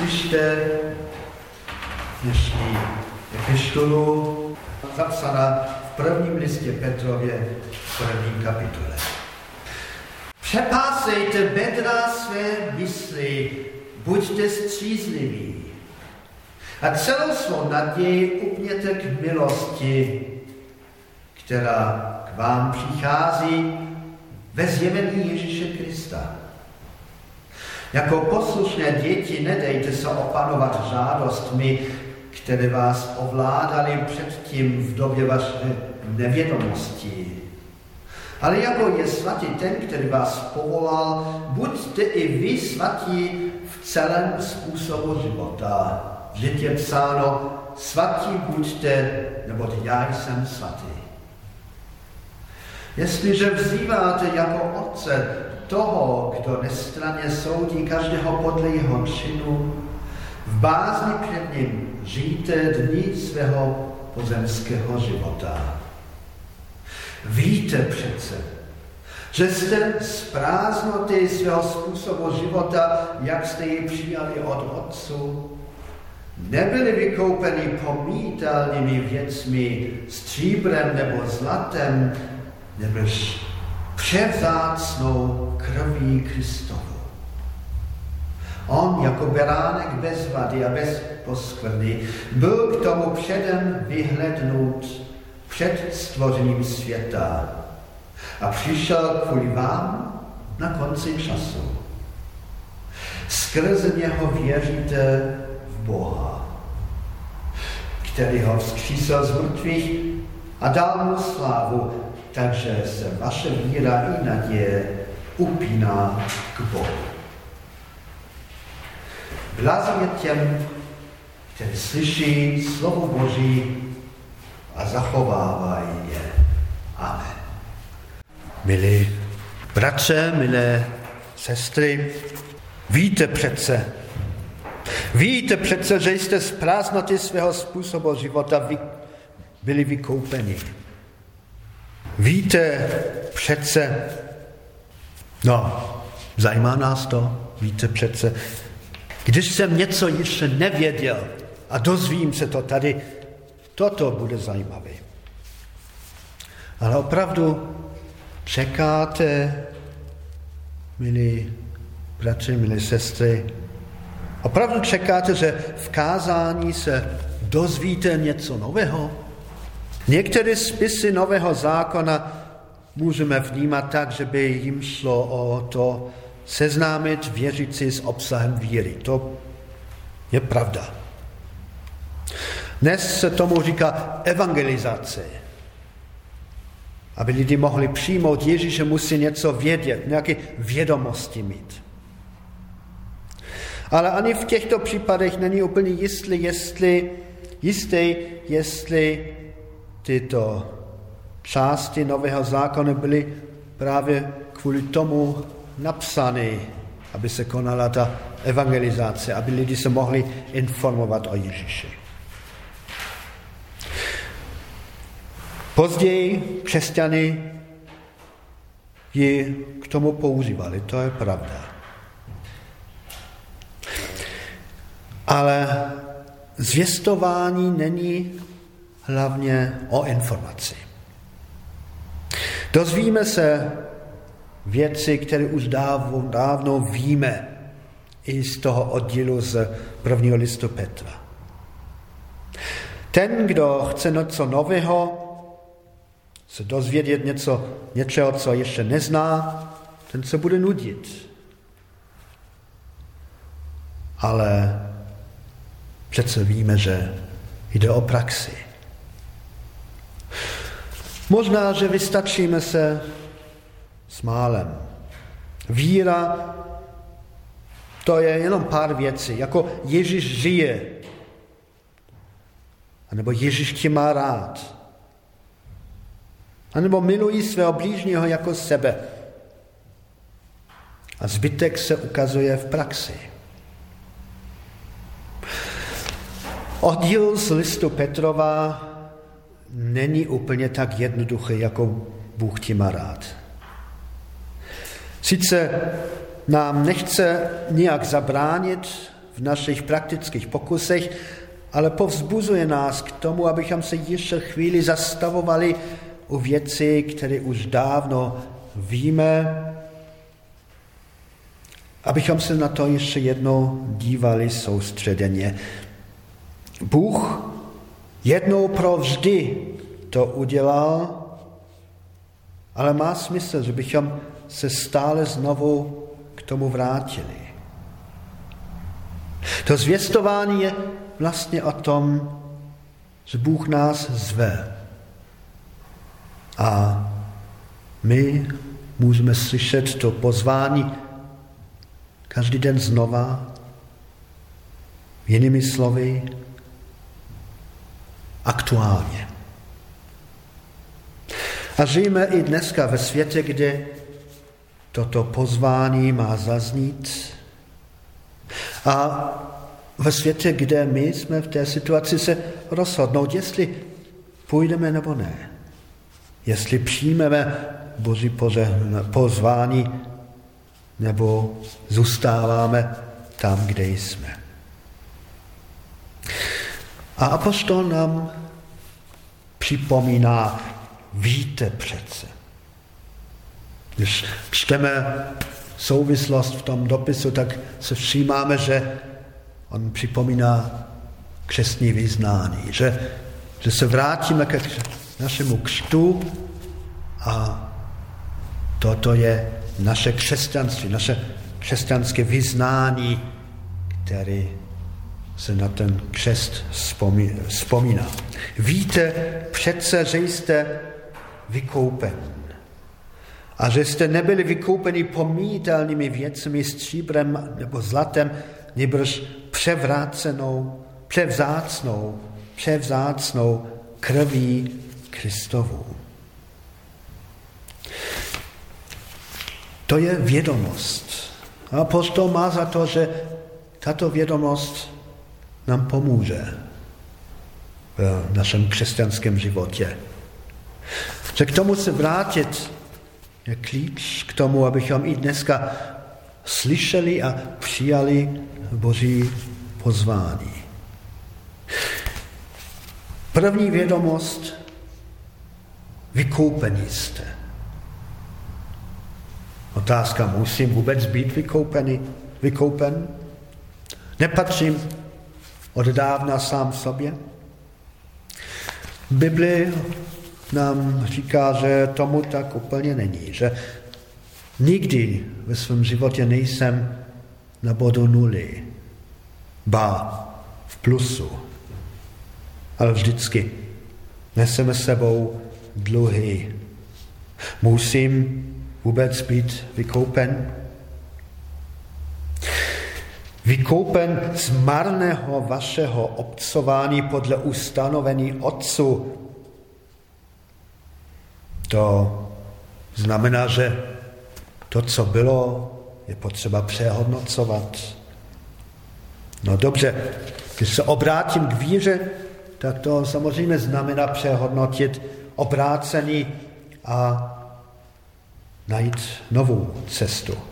slyšte dnešní epištolu zapsaná v prvním listě Petrově v první kapitole. Přepásejte bedra své mysli, buďte střízliví a celou svou naději upněte k milosti, která k vám přichází ve zjevení Ježíše Krista. Jako poslušné děti nedejte se opanovat žádostmi, které vás ovládaly předtím v době vaše nevědomosti. Ale jako je svatý ten, který vás povolal, buďte i vy svatí v celém způsobu života. Vždyť je psáno, svatí buďte, neboť já jsem svatý. Jestliže vzýváte jako otce toho, kdo nestraně soudí každého podle jeho činu, v bázni před ním žijte dní svého pozemského života. Víte přece, že jste z prázdnoty svého způsobu života, jak jste ji přijali od Otcu, nebyli vykoupeni pomítelnými věcmi, stříbrem nebo zlatem, nebož převzácnou krví Kristovu. On jako beránek bez vady a bez poskvrny byl k tomu předem vyhlednut před stvořením světa a přišel kvůli vám na konci času. Skrze něho věříte v Boha, který ho vzkřísil z mrtvých a dal mu slávu, takže se vaše víra i naděje upíná k Bohu. Blázon je těm, kteří slyší slovo Boží a zachovávají je. Amen. Milí bratře, milé sestry, víte přece, víte přece, že jste z prázdnoty svého způsobu života byli vykoupeni. Víte přece, no, zajímá nás to, víte přece, když jsem něco ještě nevěděl a dozvím se to tady, toto bude zajímavé. Ale opravdu čekáte, milí bratři, milí sestry, opravdu čekáte, že v kázání se dozvíte něco nového? Některé spisy Nového zákona můžeme vnímat tak, že by jim šlo o to seznámit věřící s obsahem víry. To je pravda. Dnes se tomu říká evangelizace. Aby lidi mohli přijmout Ježíše, musí něco vědět, nějaké vědomosti mít. Ale ani v těchto případech není úplně jistý, jestli, jistý, jestli tyto části Nového zákona byly právě kvůli tomu napsány, aby se konala ta evangelizace, aby lidi se mohli informovat o Ježíši. Později křesťany ji k tomu používali, to je pravda. Ale zvěstování není hlavně o informaci. Dozvíme se věci, které už dávno, dávno víme i z toho oddílu z prvního listu Petra. Ten, kdo chce něco nového, se dozvědět něco, něčeho, co ještě nezná, ten se bude nudit. Ale přece víme, že jde o praxi. Možná, že vystačíme se s málem. Víra, to je jenom pár věcí, jako Ježíš žije, anebo Ježíš tě má rád, anebo milují svého blížního jako sebe. A zbytek se ukazuje v praxi. Oddíl z listu Petrova není úplně tak jednoduchý, jako Bůh tě má rád. Sice nám nechce nějak zabránit v v našich praktických pokusech, ale povzbuzuje nás k tomu, abychom se ještě chvíli zastavovali u věci, které už dávno víme, abychom se na to ještě jednou dívali soustředěně. Bůh jednou pro vždy to udělal, ale má smysl, že bychom se stále znovu k tomu vrátili. To zvěstování je vlastně o tom, že Bůh nás zve. A my můžeme slyšet to pozvání každý den znova, jinými slovy, aktuálně. A žijeme i dneska ve světě, kde toto pozvání má zaznít. A ve světě, kde my jsme v té situaci se rozhodnout, jestli půjdeme nebo ne. Jestli přijmeme Boží pozvání nebo zůstáváme tam, kde jsme. A apostol nám připomíná, víte přece. Když čteme souvislost v tom dopisu, tak se všímáme, že on připomíná křesní vyznání, že, že se vrátíme k našemu křtu a toto je naše křesťanství, naše křesťanské vyznání, které se na ten křest vzpomíná. Víte přece, že jste vykoupen. A že jste nebyli vykoupeni pomítelnými věcmi, stříbrem nebo zlatem, nebož převrácenou, převzácnou, převzácnou krví Kristovou. To je vědomost. A apostol má za to, že tato vědomost nám pomůže v našem křesťanském životě. Že k tomu se vrátit je klíč k tomu, abychom i dneska slyšeli a přijali Boží pozvání. První vědomost, vykoupení jste. Otázka, musím vůbec být vykoupený, vykoupen? Nepatřím od dávna sám sobě? Bibli nám říká, že tomu tak úplně není, že nikdy ve svém životě nejsem na bodu nuly, ba v plusu, ale vždycky neseme sebou dluhy. Musím vůbec být vykoupen? Vykoupen z marného vašeho obcování podle ustanovení Otcu. To znamená, že to, co bylo, je potřeba přehodnocovat. No dobře, když se obrátím k víře, tak to samozřejmě znamená přehodnotit obrácení a najít novou cestu.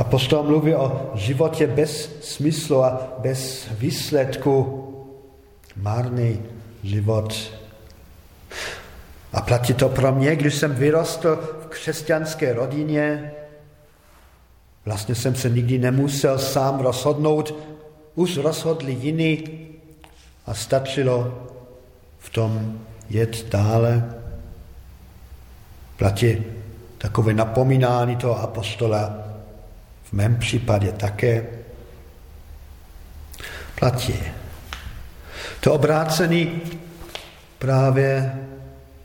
A Apostol mluví o životě bez smyslu a bez výsledku. Marný život. A platí to pro mě, když jsem vyrostl v křesťanské rodině. Vlastně jsem se nikdy nemusel sám rozhodnout, už rozhodli jiní a stačilo v tom jet dále. Platí takové napomínání toho apostola, v mém případě také. Platí. To obrácený právě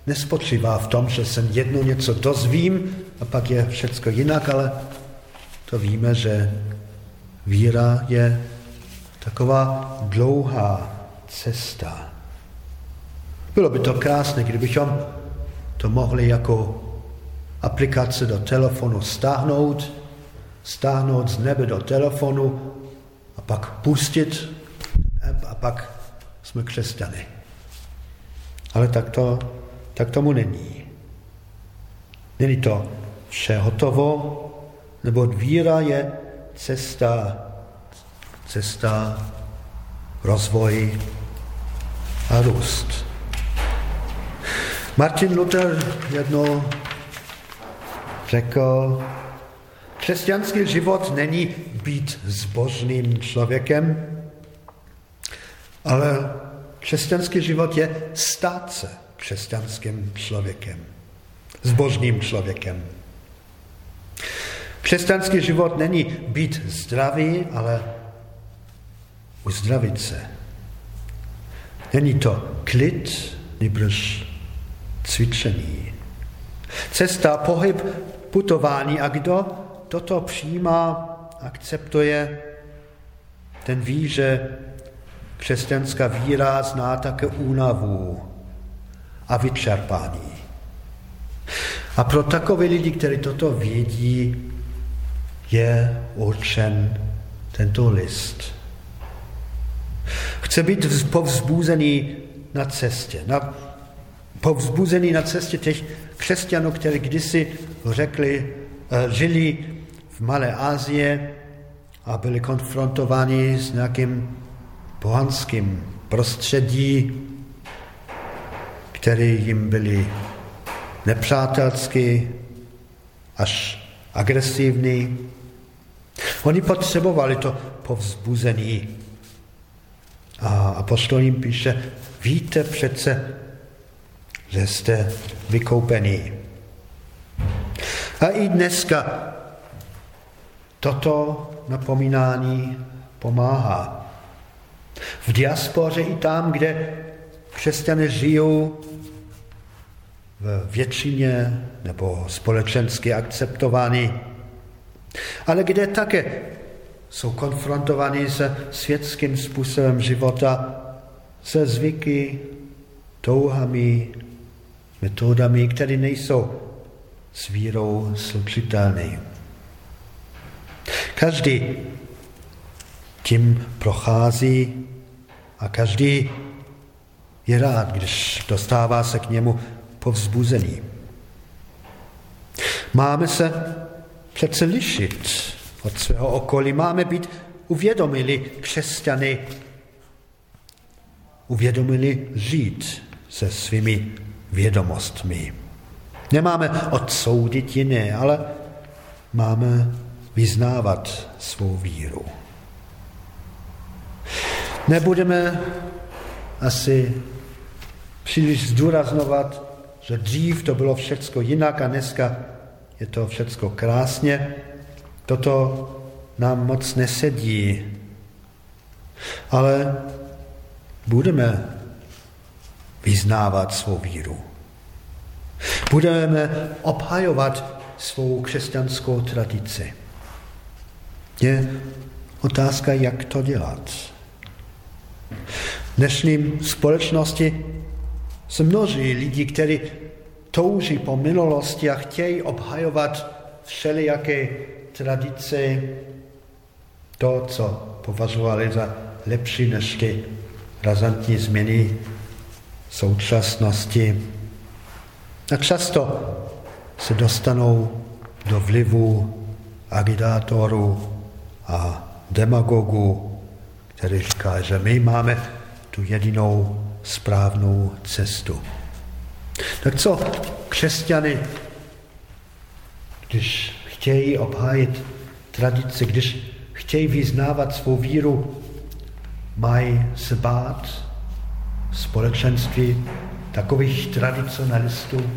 nespočívá v tom, že jsem jednou něco dozvím a pak je všecko jinak, ale to víme, že víra je taková dlouhá cesta. Bylo by to krásné, kdybychom to mohli jako aplikace do telefonu stáhnout, stáhnout z nebe do telefonu a pak pustit a pak jsme křesťany. Ale tak, to, tak tomu není. Není to vše hotovo, nebo víra je cesta, cesta rozvoj a růst. Martin Luther jednou řekl, křesťanský život není být zbožným člověkem, ale křesťanský život je stát se křesťanským člověkem, zbožným člověkem. Křesťanský život není být zdravý, ale uzdravit se. Není to klid, nebož cvičení. Cesta, pohyb, putování a kdo toto přijímá, akceptuje, ten ví, že křesťanská víra zná také únavu a vyčerpání. A pro takové lidi, kteří toto vědí, je určen tento list. Chce být povzbuzený na cestě, na, povzbuzený na cestě těch křesťanů, kteří kdysi řekli, eh, žili v Malé Asie a byli konfrontováni s nějakým pohanským prostředí, které jim byly nepřátelské, až agresivní. Oni potřebovali to povzbuzení. A apostol jim píše, víte přece, že jste vykoupení. A i dneska toto napomínání pomáhá. V diaspoře i tam, kde křesťané žijou v většině nebo společensky akceptovaní, ale kde také jsou konfrontováni se světským způsobem života, se zvyky, touhami, metodami, které nejsou s vírou slučitelné. Každý tím prochází a každý je rád, když dostává se k němu povzbuzený. Máme se přece lišit od svého okolí. Máme být uvědomili křesťany, uvědomili žít se svými vědomostmi. Nemáme odsoudit jiné, ale máme vyznávat svou víru. Nebudeme asi příliš zdůraznovat, že dřív to bylo všecko jinak a dneska je to všecko krásně. Toto nám moc nesedí. Ale budeme vyznávat svou víru. Budeme obhajovat svou křesťanskou tradici. Je otázka, jak to dělat. V dnešním společnosti se množí lidi, kteří touží po minulosti a chtějí obhajovat všelijaké tradice, to, co považovali za lepší než ty razantní změny současnosti. A často se dostanou do vlivu agitátorů a demagogů, který říká, že my máme tu jedinou správnou cestu. Tak co křesťany, když chtějí obhájit tradice, když chtějí vyznávat svou víru, mají se bát společenství takových tradicionalistů.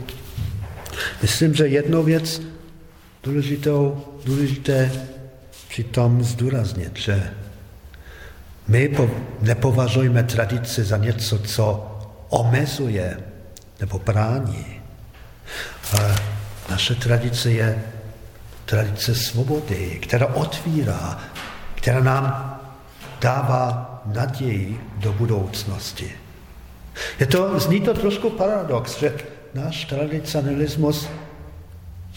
Myslím, že jednu věc důležitou, důležité přitom zdůraznit, že my nepovažujeme tradice za něco, co omezuje nebo brání. Ale naše tradice je tradice svobody, která otvírá, která nám dává naději do budoucnosti. Je to, zní to trošku paradox, že náš tradicionalismus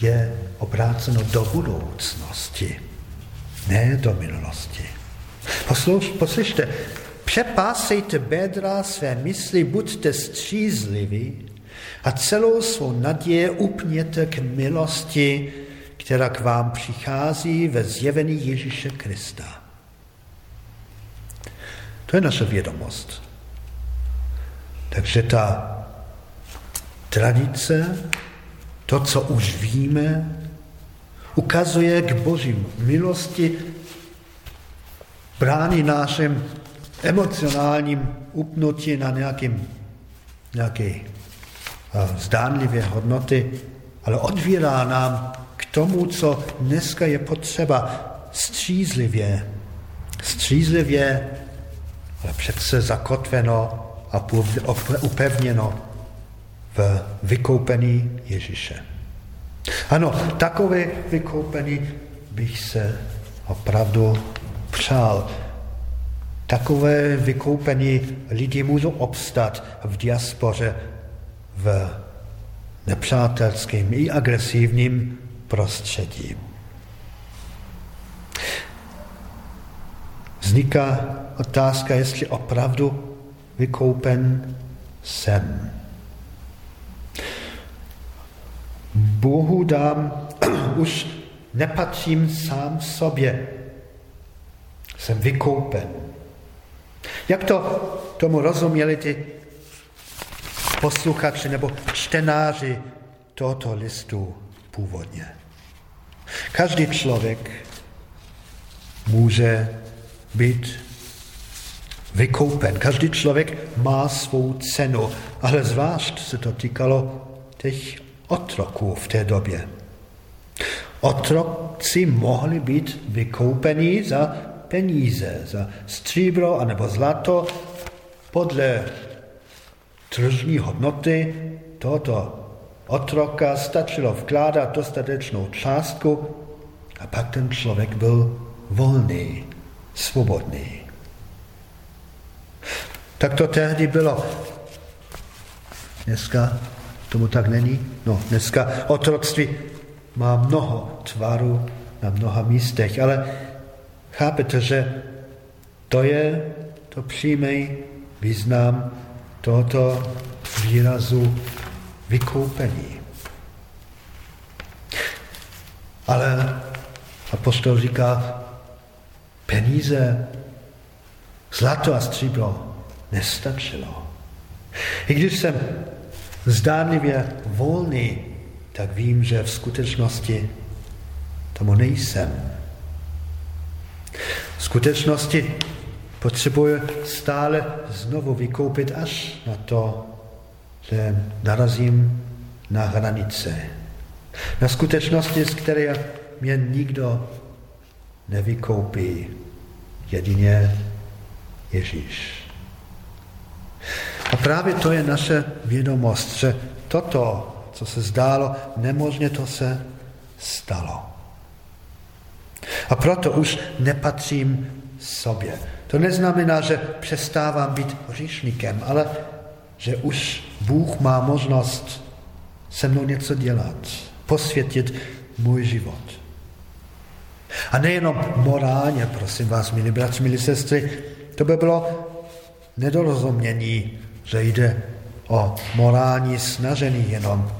je obráceno do budoucnosti, ne do minulosti. Posluš, poslyšte, přepásejte bedra své mysli, buďte střízliví a celou svou naděje upněte k milosti, která k vám přichází ve zjevení Ježíše Krista. To je naše vědomost. Takže ta tradice, to, co už víme, ukazuje k božím milosti, brání našem emocionálním upnutí na nějakým, nějaké zdánlivé hodnoty, ale odvírá nám k tomu, co dneska je potřeba střízlivě, střízlivě, ale přece zakotveno a upevněno v vykoupení Ježíše. Ano, takové vykoupení bych se opravdu přál. Takové vykoupení lidi můžou obstat v diaspoře v nepřátelském i agresivním prostředí. Vzniká otázka, jestli opravdu vykoupen jsem. Bohu dám, už nepatřím sám sobě. Jsem vykoupen. Jak to tomu rozuměli ty posluchači nebo čtenáři tohoto listu původně? Každý člověk může být vykoupen. Každý člověk má svou cenu, ale zvlášť se to týkalo těch otroků v té době. Otroci mohli být vykoupeni za peníze, za stříbro anebo zlato podle tržní hodnoty tohoto otroka stačilo vkládat dostatečnou částku a pak ten člověk byl volný, svobodný. Tak to tehdy bylo. Dneska tomu tak není? No, dneska otroctví má mnoho tvarů na mnoha místech, ale chápete, že to je to přímý význam tohoto výrazu vykoupení. Ale apostol říká, peníze, zlato a stříbro nestačilo. I když jsem zdánlivě volný, tak vím, že v skutečnosti tomu nejsem. V skutečnosti potřebuji stále znovu vykoupit až na to, že narazím na hranice. Na skutečnosti, z které mě nikdo nevykoupí, jedině Ježíš. Právě to je naše vědomost, že toto, co se zdálo nemožně, to se stalo. A proto už nepatřím sobě. To neznamená, že přestávám být hříšníkem, ale že už Bůh má možnost se mnou něco dělat, posvětit můj život. A nejenom morálně, prosím vás, milí bratři, milí sestry, to by bylo nedorozumění že jde o morální snažení jenom.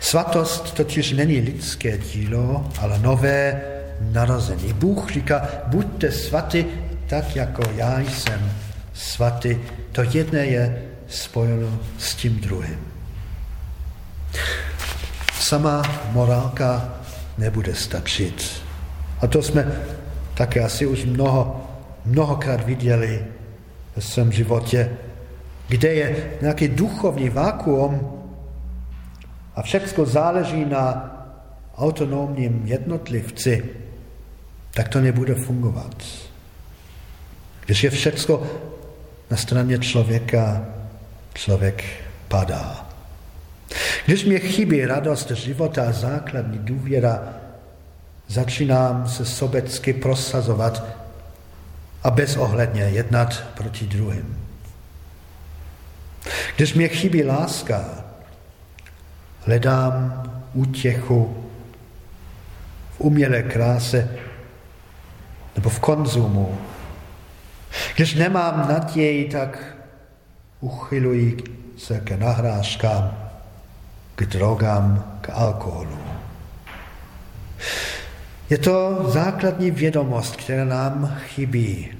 Svatost totiž není lidské dílo, ale nové narození. Bůh říká, buďte svaty tak, jako já jsem svatý. To jedné je spojeno s tím druhým. Sama morálka nebude stačit. A to jsme také asi už mnoho, mnohokrát viděli ve svém životě, kde je nějaký duchovní vakuum a všechno záleží na autonomním jednotlivci, tak to nebude fungovat. Když je všechno na straně člověka, člověk padá. Když mě chybí radost života a základní důvěra, začínám se sobecky prosazovat a bezohledně jednat proti druhým. Když mě chybí láska, hledám útěchu v umělé kráse nebo v konzumu. Když nemám naději, tak uchyluji se k nahrážkám, k drogám, k alkoholu. Je to základní vědomost, která nám chybí.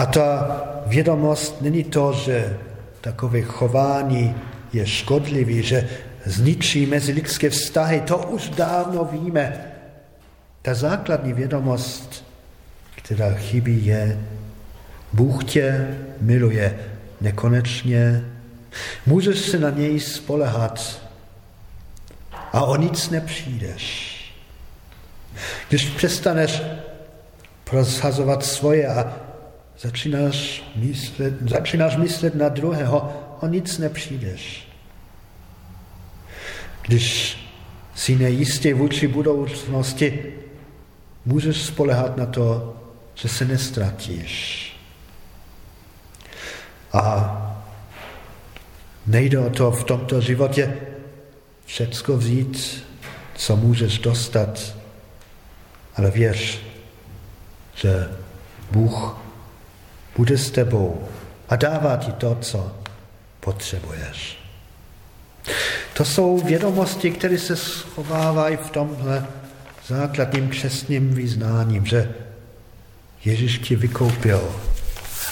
A ta vědomost není to, že takové chování je škodlivý, že zničí mezilidské vztahy, to už dávno víme. Ta základní vědomost, která chybí, je, Bůh tě miluje nekonečně, můžeš se na něj spolehat a o nic nepřijdeš. Když přestaneš prozhazovat svoje a začínáš myslet, začínáš myslet na druhého, o nic nepřijdeš. Když si nejistý vůči budoucnosti, můžeš spolehat na to, že se nestratíš. A nejde o to v tomto životě všecko vzít, co můžeš dostat, ale věř, že Bůh bude s tebou a dává ti to, co potřebuješ. To jsou vědomosti, které se schovávají v tomhle základním křesním vyznáním, že Ježíš ti vykoupil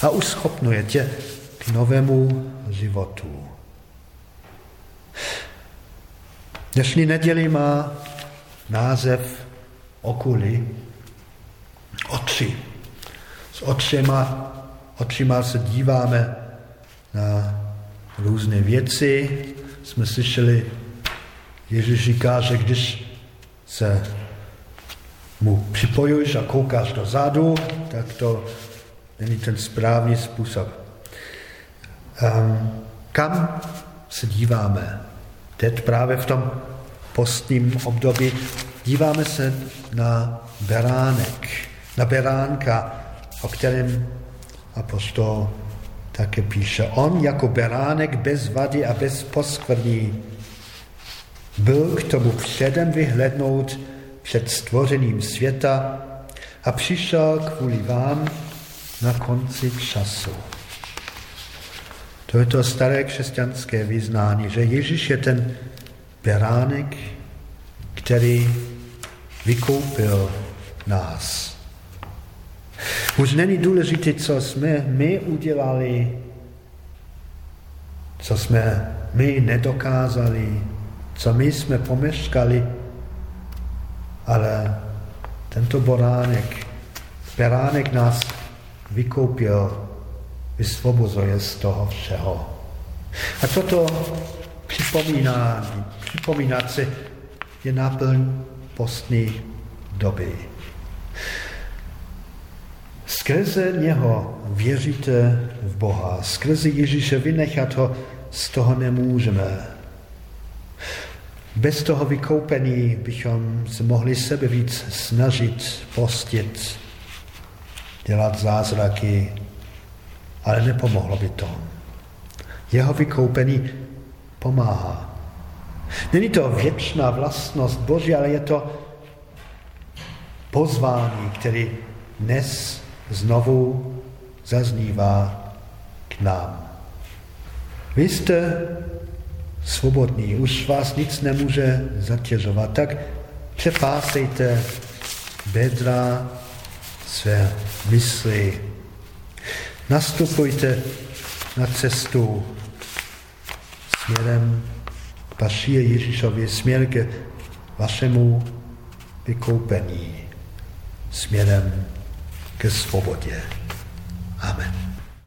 a uschopnuje tě k novému životu. Dnešní neděli má název okuly, oči. S očima, očima se díváme na různé věci. Jsme slyšeli, Ježíš říká, že když se mu připojuješ a koukáš dozadu, tak to není ten správný způsob. Um, kam se díváme? Teď právě v tom postním období díváme se na beránek, na beránka, o kterém apostol také píše. On jako beránek bez vady a bez poskvrní byl k tomu předem vyhlednout před stvořením světa a přišel kvůli vám na konci času. To je to staré křesťanské vyznání, že Ježíš je ten beránek, který vykoupil nás. Už není důležité, co jsme my udělali, co jsme my nedokázali, co my jsme pomeškali, ale tento boránek, beránek nás vykoupil vysvobozuje z toho všeho. A co to připomíná, připomínat si, je náplň postní doby. Skrze něho věříte v Boha. Skrze Ježíše vynechat ho z toho nemůžeme. Bez toho vykoupení bychom se mohli sebe víc snažit postit, dělat zázraky, ale nepomohlo by to. Jeho vykoupení pomáhá. Není to věčná vlastnost Boží, ale je to pozvání, který dnes znovu zaznívá k nám. Vy jste svobodní, už vás nic nemůže zatěžovat, tak přepásejte bedra své mysli Nastupujte na cestu směrem Pašie Ježíšově, směr ke vašemu vykoupení, směrem ke svobodě. Amen.